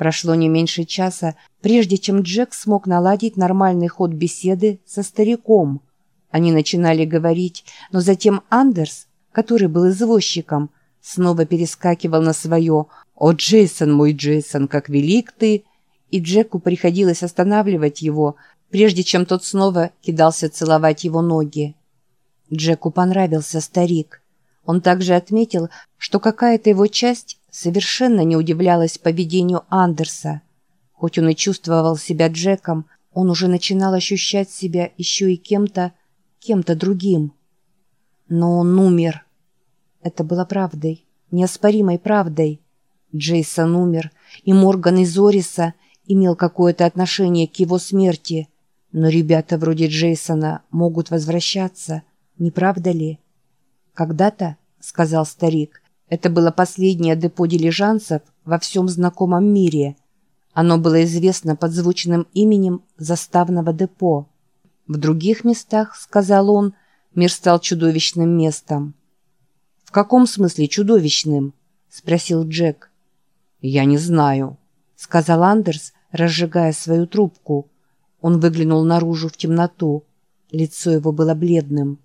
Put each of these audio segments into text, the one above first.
Прошло не меньше часа, прежде чем Джек смог наладить нормальный ход беседы со стариком. Они начинали говорить, но затем Андерс, который был извозчиком, снова перескакивал на свое «О, Джейсон, мой Джейсон, как велик ты!» и Джеку приходилось останавливать его, прежде чем тот снова кидался целовать его ноги. Джеку понравился старик. Он также отметил, что какая-то его часть совершенно не удивлялась поведению Андерса. Хоть он и чувствовал себя Джеком, он уже начинал ощущать себя еще и кем-то, кем-то другим. Но он умер. Это было правдой, неоспоримой правдой. Джейсон умер, и Морган из Ориса имел какое-то отношение к его смерти. Но ребята вроде Джейсона могут возвращаться, не правда ли? «Когда-то», — сказал старик, — «это было последнее депо дилижансов во всем знакомом мире. Оно было известно под звучным именем заставного депо. В других местах, — сказал он, — мир стал чудовищным местом». «В каком смысле чудовищным?» — спросил Джек. «Я не знаю», — сказал Андерс, разжигая свою трубку. Он выглянул наружу в темноту. Лицо его было бледным.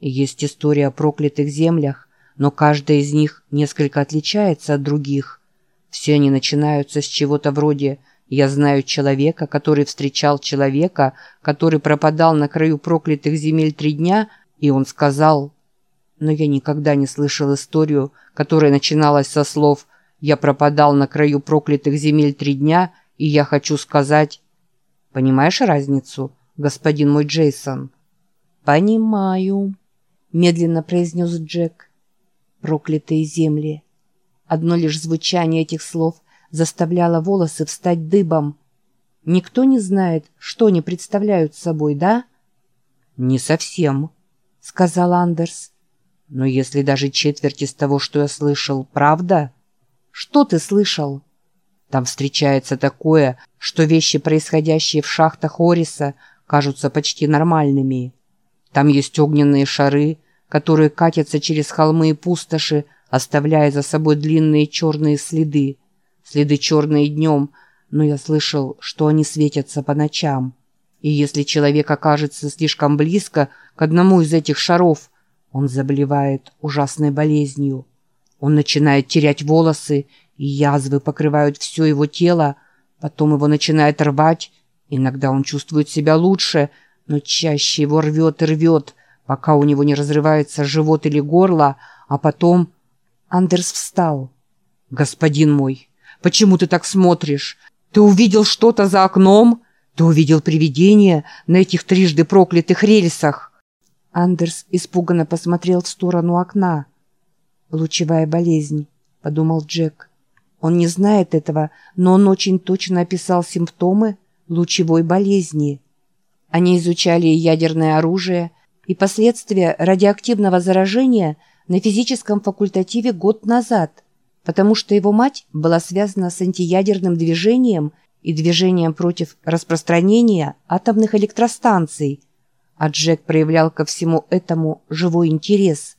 Есть история о проклятых землях, но каждая из них несколько отличается от других. Все они начинаются с чего-то вроде «я знаю человека, который встречал человека, который пропадал на краю проклятых земель три дня», и он сказал но я никогда не слышал историю, которая начиналась со слов «Я пропадал на краю проклятых земель три дня, и я хочу сказать...» Понимаешь разницу, господин мой Джейсон?» «Понимаю», — медленно произнес Джек. «Проклятые земли». Одно лишь звучание этих слов заставляло волосы встать дыбом. Никто не знает, что они представляют собой, да? «Не совсем», — сказал Андерс. Но если даже четверть из того, что я слышал, правда? Что ты слышал? Там встречается такое, что вещи, происходящие в шахтах Ориса, кажутся почти нормальными. Там есть огненные шары, которые катятся через холмы и пустоши, оставляя за собой длинные черные следы. Следы черные днем, но я слышал, что они светятся по ночам. И если человек окажется слишком близко к одному из этих шаров, он заболевает ужасной болезнью. Он начинает терять волосы, и язвы покрывают все его тело, потом его начинает рвать. Иногда он чувствует себя лучше, но чаще его рвет и рвет, пока у него не разрывается живот или горло, а потом... Андерс встал. «Господин мой, почему ты так смотришь? Ты увидел что-то за окном? Ты увидел привидение на этих трижды проклятых рельсах?» Андерс испуганно посмотрел в сторону окна. «Лучевая болезнь», — подумал Джек. Он не знает этого, но он очень точно описал симптомы лучевой болезни. Они изучали ядерное оружие и последствия радиоактивного заражения на физическом факультативе год назад, потому что его мать была связана с антиядерным движением и движением против распространения атомных электростанций – а Джек проявлял ко всему этому живой интерес.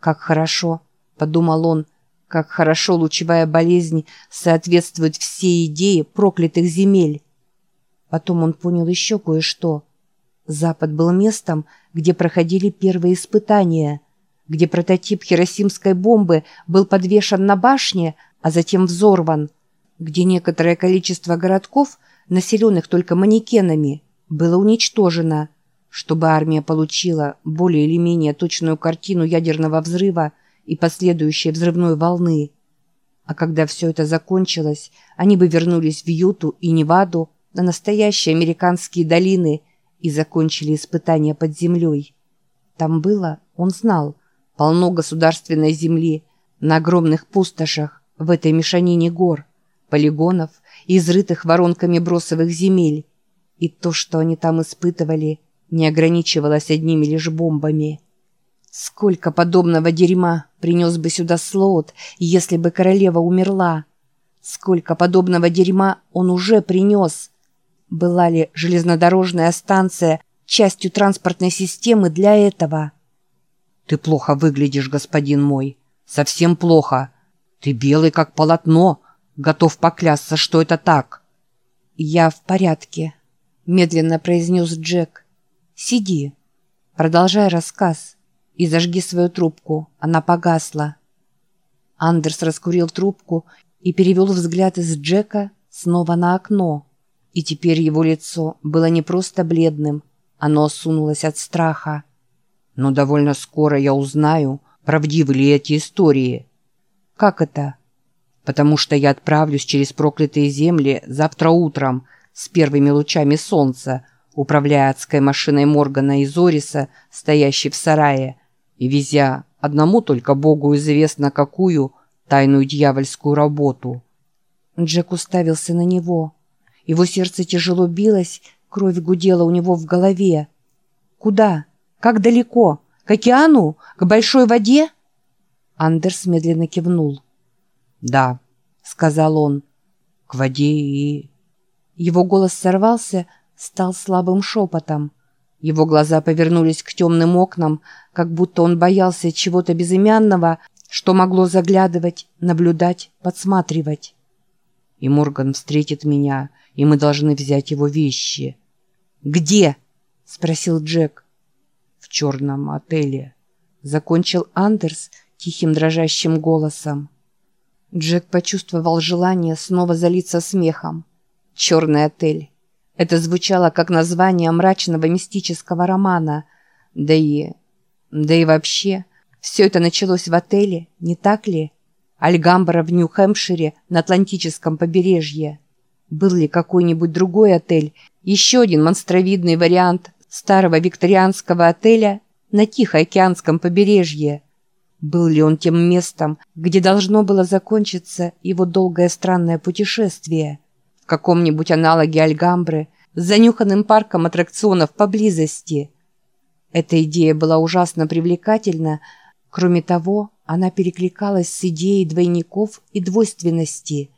«Как хорошо», — подумал он, — «как хорошо лучевая болезнь соответствует всей идее проклятых земель». Потом он понял еще кое-что. Запад был местом, где проходили первые испытания, где прототип хиросимской бомбы был подвешен на башне, а затем взорван, где некоторое количество городков, населенных только манекенами, было уничтожено – чтобы армия получила более или менее точную картину ядерного взрыва и последующей взрывной волны. А когда все это закончилось, они бы вернулись в Юту и Неваду, на настоящие американские долины и закончили испытания под землей. Там было, он знал, полно государственной земли на огромных пустошах в этой мешанине гор, полигонов и изрытых воронками бросовых земель. И то, что они там испытывали – не ограничивалась одними лишь бомбами. Сколько подобного дерьма принес бы сюда Слоут, если бы королева умерла? Сколько подобного дерьма он уже принес? Была ли железнодорожная станция частью транспортной системы для этого? «Ты плохо выглядишь, господин мой. Совсем плохо. Ты белый, как полотно. Готов поклясться, что это так. «Я в порядке», — медленно произнес Джек. «Сиди. Продолжай рассказ. И зажги свою трубку. Она погасла». Андерс раскурил трубку и перевел взгляд из Джека снова на окно. И теперь его лицо было не просто бледным, оно осунулось от страха. «Но довольно скоро я узнаю, правдивы ли эти истории». «Как это?» «Потому что я отправлюсь через проклятые земли завтра утром с первыми лучами солнца, управляя адской машиной Моргана и Зориса, стоящей в сарае, и везя одному только Богу известно какую тайную дьявольскую работу». Джек уставился на него. Его сердце тяжело билось, кровь гудела у него в голове. «Куда? Как далеко? К океану? К большой воде?» Андерс медленно кивнул. «Да», — сказал он, — «к воде и...» Его голос сорвался, стал слабым шепотом. Его глаза повернулись к темным окнам, как будто он боялся чего-то безымянного, что могло заглядывать, наблюдать, подсматривать. «И Морган встретит меня, и мы должны взять его вещи». «Где?» — спросил Джек. «В черном отеле», — закончил Андерс тихим дрожащим голосом. Джек почувствовал желание снова залиться смехом. «Черный отель». Это звучало как название мрачного мистического романа. Да и... Да и вообще, все это началось в отеле, не так ли? Альгамбра в Нью-Хэмпшире на Атлантическом побережье. Был ли какой-нибудь другой отель, еще один монстровидный вариант старого викторианского отеля на Тихоокеанском побережье? Был ли он тем местом, где должно было закончиться его долгое странное путешествие? В каком-нибудь аналоге Альгамбры с занюханным парком аттракционов поблизости? Эта идея была ужасно привлекательна, кроме того, она перекликалась с идеей двойников и двойственности.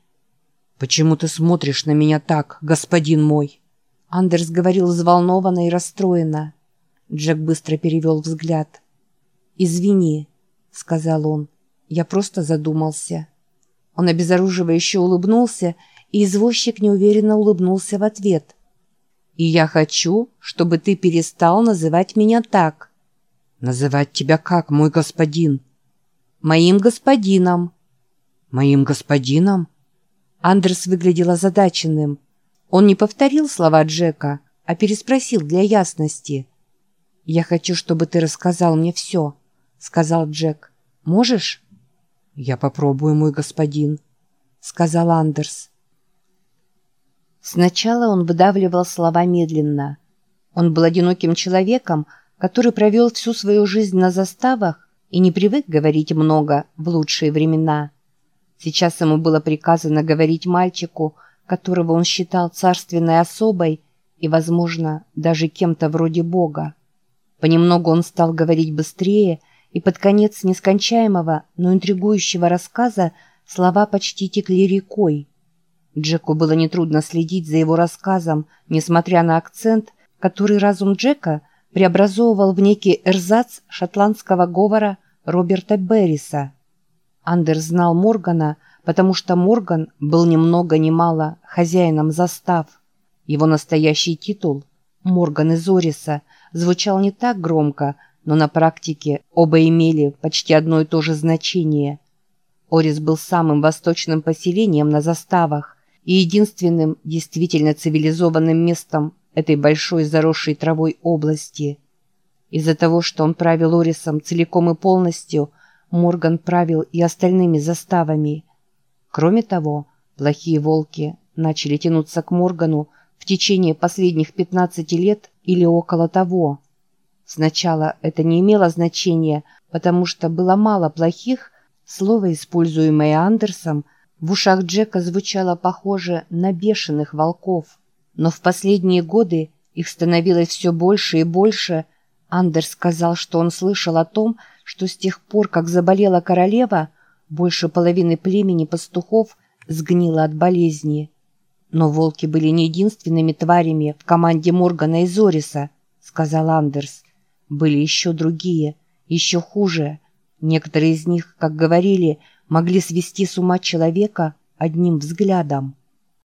«Почему ты смотришь на меня так, господин мой?» Андерс говорил взволнованно и расстроенно. Джек быстро перевел взгляд. «Извини», — сказал он. «Я просто задумался». Он обезоруживающе улыбнулся, и извозчик неуверенно улыбнулся в ответ. «И я хочу, чтобы ты перестал называть меня так». «Называть тебя как, мой господин?» «Моим господином». «Моим господином?» Андерс выглядел озадаченным. Он не повторил слова Джека, а переспросил для ясности. «Я хочу, чтобы ты рассказал мне все», — сказал Джек. «Можешь?» «Я попробую, мой господин», — сказал Андерс. Сначала он выдавливал слова медленно. Он был одиноким человеком, который провел всю свою жизнь на заставах и не привык говорить много в лучшие времена. Сейчас ему было приказано говорить мальчику, которого он считал царственной особой и, возможно, даже кем-то вроде Бога. Понемногу он стал говорить быстрее, и под конец нескончаемого, но интригующего рассказа слова почти текли рекой. Джеку было нетрудно следить за его рассказом, несмотря на акцент, который разум Джека преобразовывал в некий эрзац шотландского говора Роберта Берриса. Андер знал Моргана, потому что Морган был ни много ни мало хозяином застав. Его настоящий титул «Морган из Ориса» звучал не так громко, но на практике оба имели почти одно и то же значение. Орис был самым восточным поселением на заставах и единственным действительно цивилизованным местом этой большой заросшей травой области. Из-за того, что он правил Орисом целиком и полностью, Морган правил и остальными заставами – Кроме того, плохие волки начали тянуться к Моргану в течение последних 15 лет или около того. Сначала это не имело значения, потому что было мало плохих, слово, используемое Андерсом, в ушах Джека звучало похоже на бешеных волков. Но в последние годы их становилось все больше и больше. Андерс сказал, что он слышал о том, что с тех пор, как заболела королева, больше половины племени пастухов сгнило от болезни. Но волки были не единственными тварями в команде Моргана и Зориса, сказал Андерс. Были еще другие, еще хуже. Некоторые из них, как говорили, могли свести с ума человека, одним взглядом.